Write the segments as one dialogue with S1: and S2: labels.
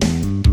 S1: hianati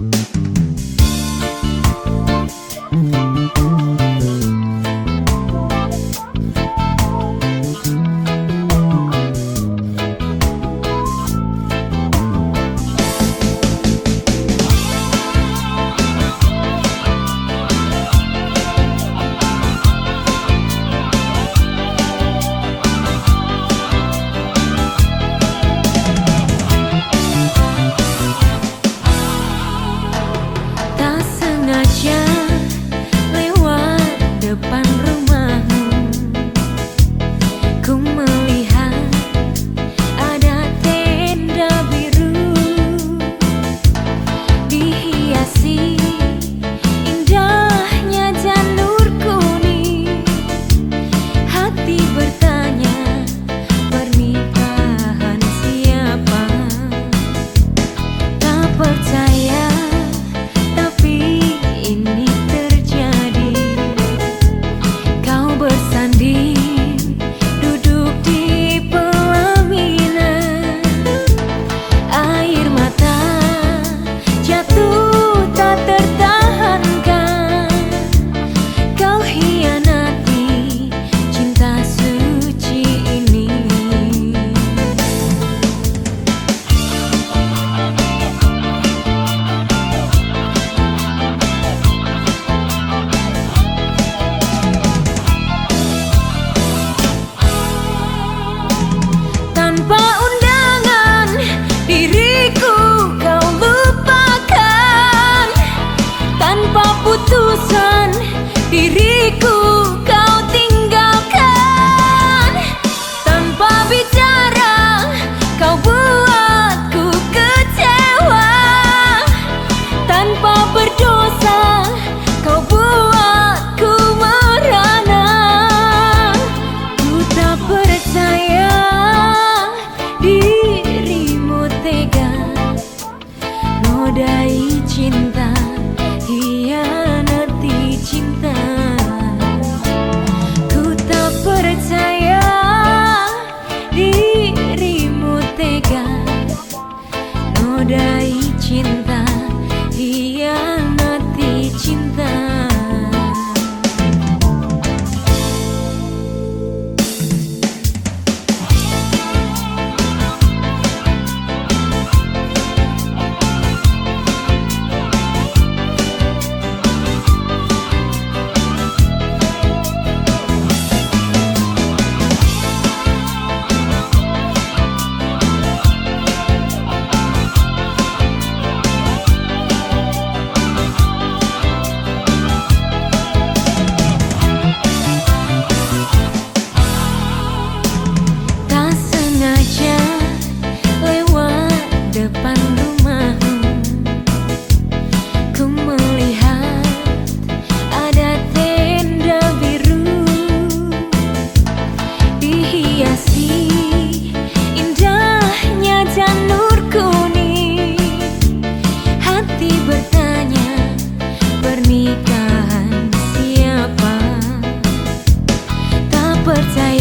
S1: 不，相信。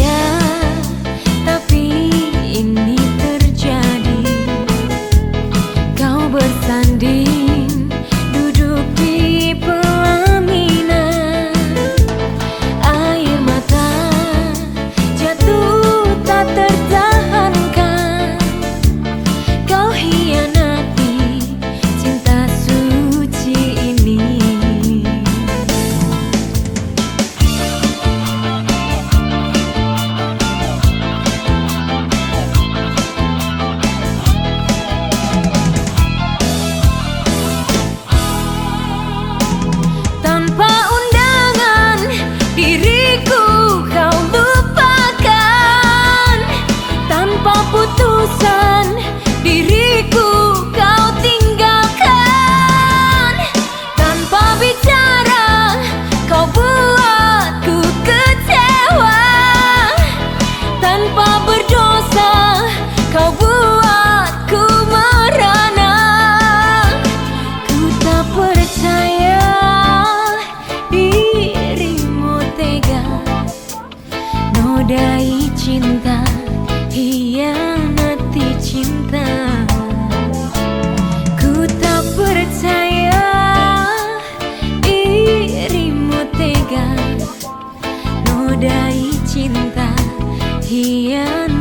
S1: Ian